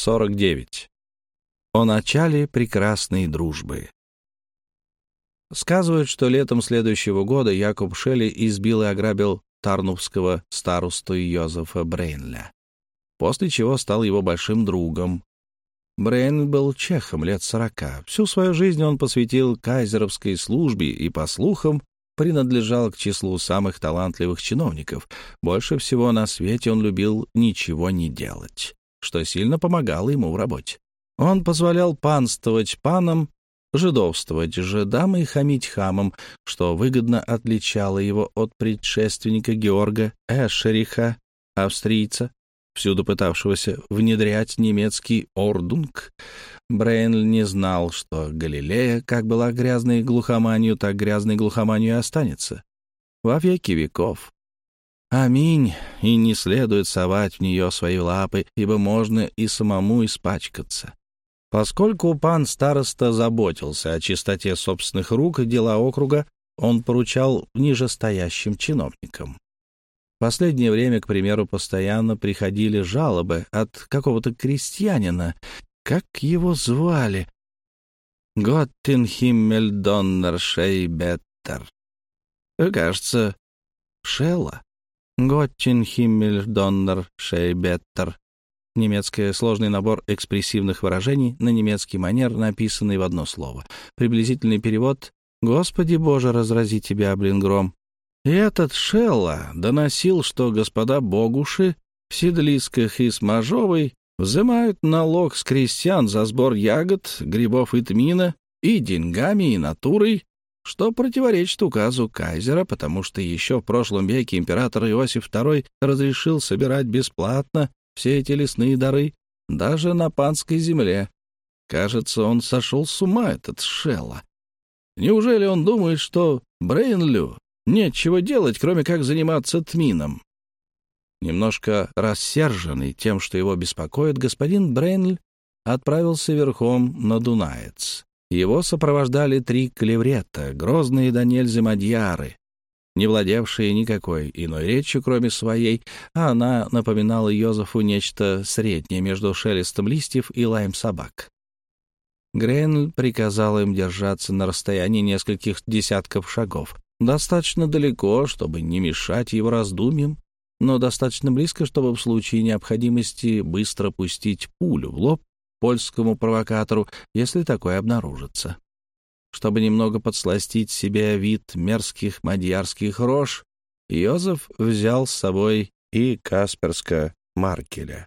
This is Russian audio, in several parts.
49. О начале прекрасной дружбы. Сказывают, что летом следующего года Якоб Шелли избил и ограбил тарнувского старосту Йозефа Брейнля, после чего стал его большим другом. Брейн был чехом лет сорока. Всю свою жизнь он посвятил кайзеровской службе и, по слухам, принадлежал к числу самых талантливых чиновников. Больше всего на свете он любил ничего не делать что сильно помогало ему в работе. Он позволял панствовать панам, жидовствовать жидам и хамить хамам, что выгодно отличало его от предшественника Георга Эшериха, австрийца, всюду пытавшегося внедрять немецкий ордунг. Брейнль не знал, что Галилея как была грязной глухоманью, так грязной глухоманью и останется. Во веки веков. Аминь, и не следует совать в нее свои лапы, ибо можно и самому испачкаться. Поскольку пан староста заботился о чистоте собственных рук и дела округа, он поручал нижестоящим чиновникам. В последнее время, к примеру, постоянно приходили жалобы от какого-то крестьянина. Как его звали? Готтенхиммель Доннер Шейбеттер. Кажется, Шелла. Готтин Химмель Доннер Шейбеттер. Немецкий сложный набор экспрессивных выражений на немецкий манер, написанный в одно слово. Приблизительный перевод «Господи Боже, разрази тебя, блингром». И этот Шелла доносил, что господа Богуши в Седлисках и Смажовой взимают налог с крестьян за сбор ягод, грибов и тмина и деньгами, и натурой, что противоречит указу кайзера, потому что еще в прошлом веке император Иосиф II разрешил собирать бесплатно все эти лесные дары, даже на панской земле. Кажется, он сошел с ума, этот Шелла. Неужели он думает, что Брейнлю нечего делать, кроме как заниматься тмином? Немножко рассерженный тем, что его беспокоит, господин Брейнль отправился верхом на Дунаец. Его сопровождали три клеврета, грозные до нельзя мадьяры, не владевшие никакой иной речью, кроме своей, а она напоминала Йозефу нечто среднее между шелестом листьев и лаем собак. Грейнл приказал им держаться на расстоянии нескольких десятков шагов, достаточно далеко, чтобы не мешать его раздумьям, но достаточно близко, чтобы в случае необходимости быстро пустить пулю в лоб польскому провокатору, если такое обнаружится. Чтобы немного подсластить себе вид мерзких мадьярских рож, Йозеф взял с собой и Касперска Маркеля.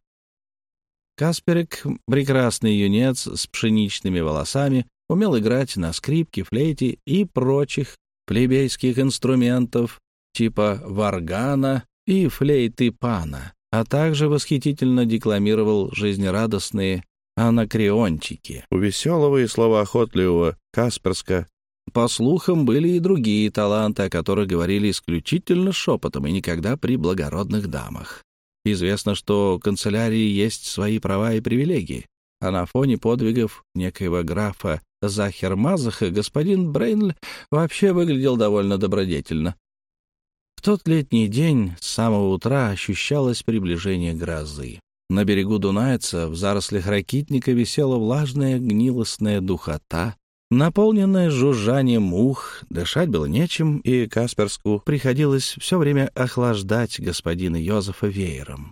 Касперик — прекрасный юнец с пшеничными волосами, умел играть на скрипке, флейте и прочих плебейских инструментов типа варгана и флейты пана, а также восхитительно декламировал жизнерадостные анакреончики. У веселого и словоохотливого Касперска, по слухам, были и другие таланты, о которых говорили исключительно шепотом и никогда при благородных дамах. Известно, что у канцелярии есть свои права и привилегии, а на фоне подвигов некоего графа Захермазаха господин Брейнль вообще выглядел довольно добродетельно. В тот летний день с самого утра ощущалось приближение грозы. На берегу Дунайца в зарослях ракитника висела влажная гнилостная духота, наполненная жужжанием мух, дышать было нечем, и Касперску приходилось все время охлаждать господина Йозефа веером.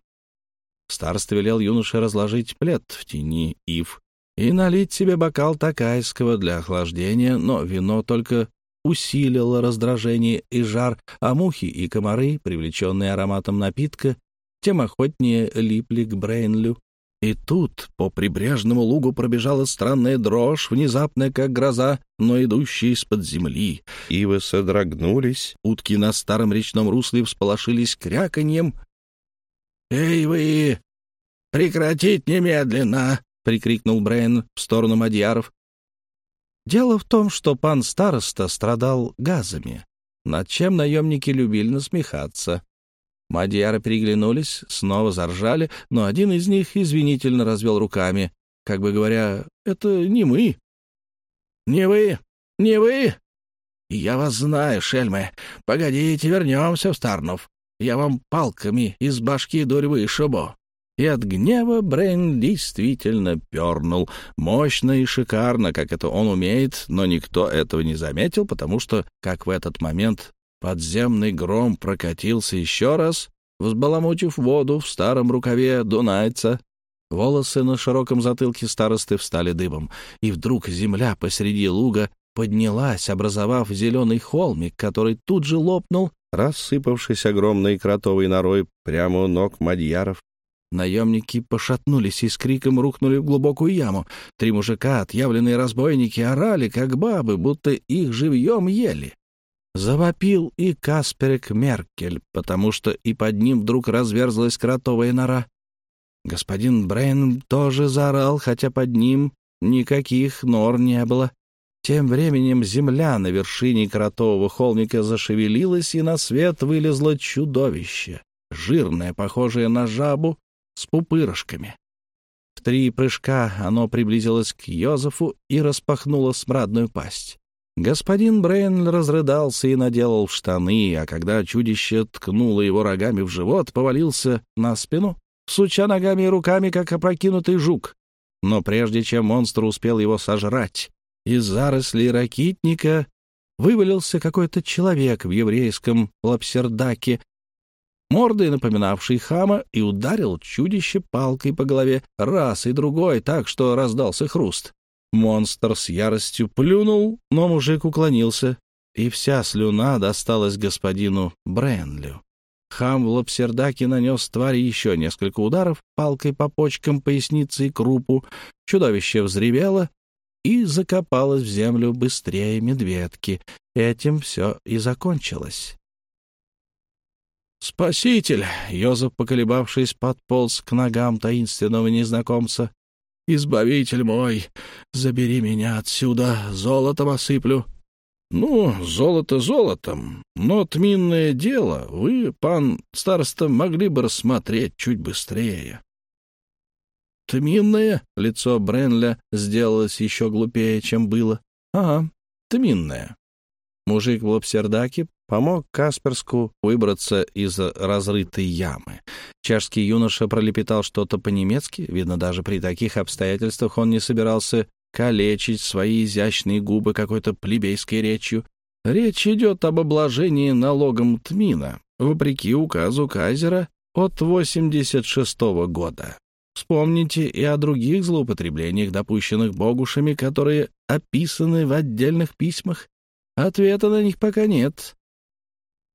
Староста велел юноше разложить плед в тени ив и налить себе бокал такайского для охлаждения, но вино только усилило раздражение и жар, а мухи и комары, привлеченные ароматом напитка, тем охотнее липли к Брейнлю. И тут по прибрежному лугу пробежала странная дрожь, внезапная, как гроза, но идущая из-под земли. Ивы содрогнулись, утки на старом речном русле всполошились кряканьем. «Эй вы! Прекратить немедленно!» — прикрикнул Брейн в сторону Мадьяров. Дело в том, что пан староста страдал газами, над чем наемники любили насмехаться. Мадьяры переглянулись, снова заржали, но один из них извинительно развел руками, как бы говоря, «Это не мы». «Не вы? Не вы? Я вас знаю, шельмы. Погодите, вернемся в Старнов. Я вам палками из башки дурь вышибу. И от гнева Брейн действительно пернул. Мощно и шикарно, как это он умеет, но никто этого не заметил, потому что, как в этот момент подземный гром прокатился еще раз, взбаламутив воду в старом рукаве дунайца, волосы на широком затылке старосты встали дыбом, и вдруг земля посреди луга поднялась, образовав зеленый холмик, который тут же лопнул, рассыпавшись огромной кротовой норой прямо у ног мадьяров. Наемники пошатнулись и с криком рухнули в глубокую яму. Три мужика, отъявленные разбойники, орали, как бабы, будто их живьем ели. Завопил и Касперик Меркель, потому что и под ним вдруг разверзлась кротовая нора. Господин Брейн тоже заорал, хотя под ним никаких нор не было. Тем временем земля на вершине кротового холмика зашевелилась, и на свет вылезло чудовище, жирное, похожее на жабу, с пупырышками. В три прыжка оно приблизилось к Йозефу и распахнуло смрадную пасть. Господин Брейн разрыдался и наделал штаны, а когда чудище ткнуло его рогами в живот, повалился на спину, суча ногами и руками, как опрокинутый жук. Но прежде чем монстр успел его сожрать, из зарослей ракитника вывалился какой-то человек в еврейском лапсердаке мордой напоминавший хама, и ударил чудище палкой по голове раз и другой так, что раздался хруст. Монстр с яростью плюнул, но мужик уклонился, и вся слюна досталась господину Бренлю. Хам в лапсердаке нанес твари еще несколько ударов палкой по почкам, пояснице и крупу. Чудовище взревело и закопалось в землю быстрее медведки. Этим все и закончилось. «Спаситель!» — Йозеф, поколебавшись, подполз к ногам таинственного незнакомца. «Избавитель мой, забери меня отсюда, золотом осыплю». «Ну, золото золотом, но тминное дело вы, пан староста, могли бы рассмотреть чуть быстрее». «Тминное?» — лицо Бренля сделалось еще глупее, чем было. «Ага, тминное». Мужик в лапсердаке помог Касперску выбраться из разрытой ямы. Чешский юноша пролепетал что-то по-немецки, видно, даже при таких обстоятельствах он не собирался калечить свои изящные губы какой-то плебейской речью. Речь идет об обложении налогом Тмина, вопреки указу Кайзера от 86 -го года. Вспомните и о других злоупотреблениях, допущенных богушами, которые описаны в отдельных письмах. Ответа на них пока нет.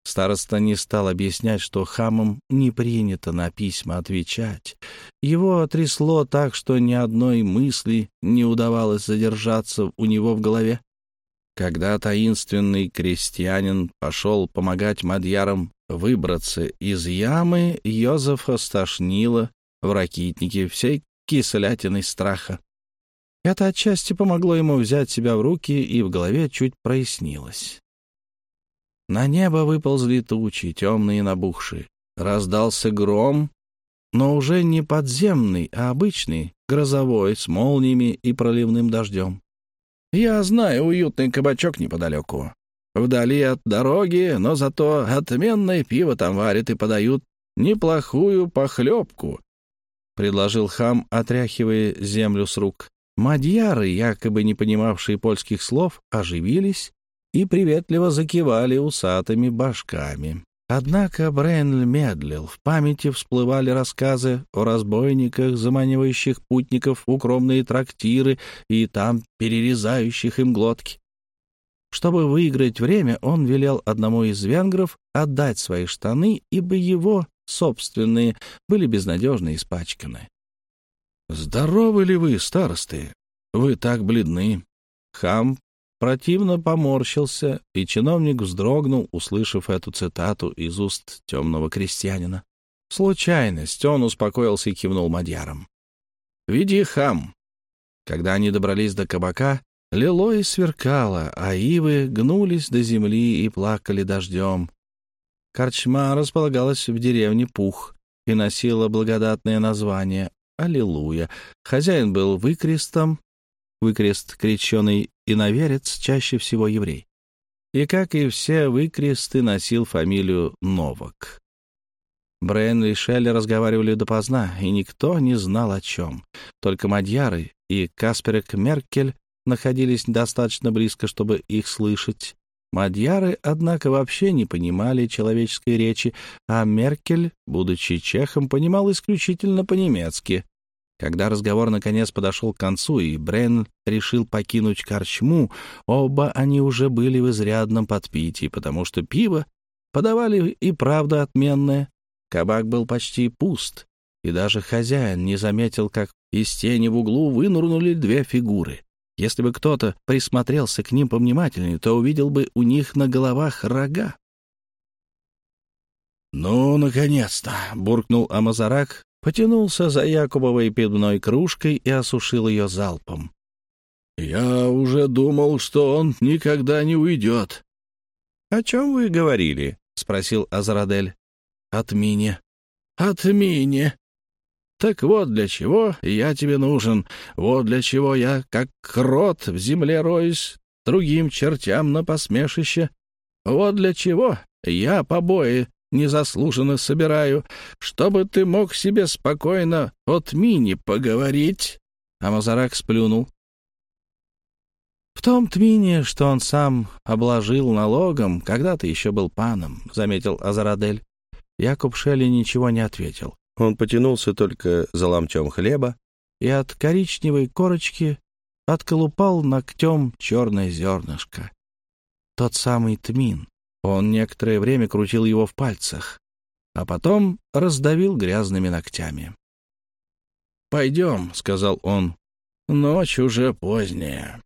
Староста не стал объяснять, что хамам не принято на письма отвечать. Его трясло так, что ни одной мысли не удавалось задержаться у него в голове. Когда таинственный крестьянин пошел помогать мадьярам выбраться из ямы, Йозефа стошнило в ракитнике всей кислятиной страха. Это отчасти помогло ему взять себя в руки, и в голове чуть прояснилось. На небо выползли тучи, темные набухшие. Раздался гром, но уже не подземный, а обычный, грозовой, с молниями и проливным дождем. Я знаю уютный кабачок неподалеку. Вдали от дороги, но зато отменное пиво там варят и подают неплохую похлебку, — предложил хам, отряхивая землю с рук. Мадьяры, якобы не понимавшие польских слов, оживились и приветливо закивали усатыми башками. Однако Бренль медлил. В памяти всплывали рассказы о разбойниках, заманивающих путников в укромные трактиры и там перерезающих им глотки. Чтобы выиграть время, он велел одному из венгров отдать свои штаны, ибо его собственные были безнадежно испачканы. «Здоровы ли вы, старосты? Вы так бледны». Хам противно поморщился, и чиновник вздрогнул, услышав эту цитату из уст темного крестьянина. Случайность, он успокоился и кивнул мадьяром. «Веди хам». Когда они добрались до кабака, лило сверкало, а ивы гнулись до земли и плакали дождем. Корчма располагалась в деревне Пух и носила благодатное название «Аллилуйя». Хозяин был выкрестом, выкрест крещеный иноверец, чаще всего еврей. И, как и все выкресты, носил фамилию Новак. Брейн и Шелли разговаривали допоздна, и никто не знал о чем. Только Мадьяры и Касперек Меркель находились достаточно близко, чтобы их слышать. Мадьяры, однако, вообще не понимали человеческой речи, а Меркель, будучи чехом, понимал исключительно по-немецки. Когда разговор наконец подошел к концу, и Брен решил покинуть корчму, оба они уже были в изрядном подпитии, потому что пиво подавали и правда отменное. Кабак был почти пуст, и даже хозяин не заметил, как из тени в углу вынурнули две фигуры. Если бы кто-то присмотрелся к ним повнимательнее, то увидел бы у них на головах рога. «Ну, наконец-то!» — буркнул Амазарак, потянулся за Якубовой пивной кружкой и осушил ее залпом. «Я уже думал, что он никогда не уйдет». «О чем вы говорили?» — спросил Азрадель. «От Мини». «От Мини», так вот для чего я тебе нужен, вот для чего я, как крот, в земле роюсь, другим чертям на посмешище. Вот для чего я побои незаслуженно собираю, чтобы ты мог себе спокойно от Мини поговорить. А Мазарак сплюнул. В том Тмине, что он сам обложил налогом, когда-то еще был паном, — заметил Азарадель. Якуб Шелли ничего не ответил. Он потянулся только за ломтем хлеба и от коричневой корочки отколупал ногтем черное зернышко. Тот самый тмин. Он некоторое время крутил его в пальцах, а потом раздавил грязными ногтями. «Пойдем», — сказал он, — «ночь уже поздняя».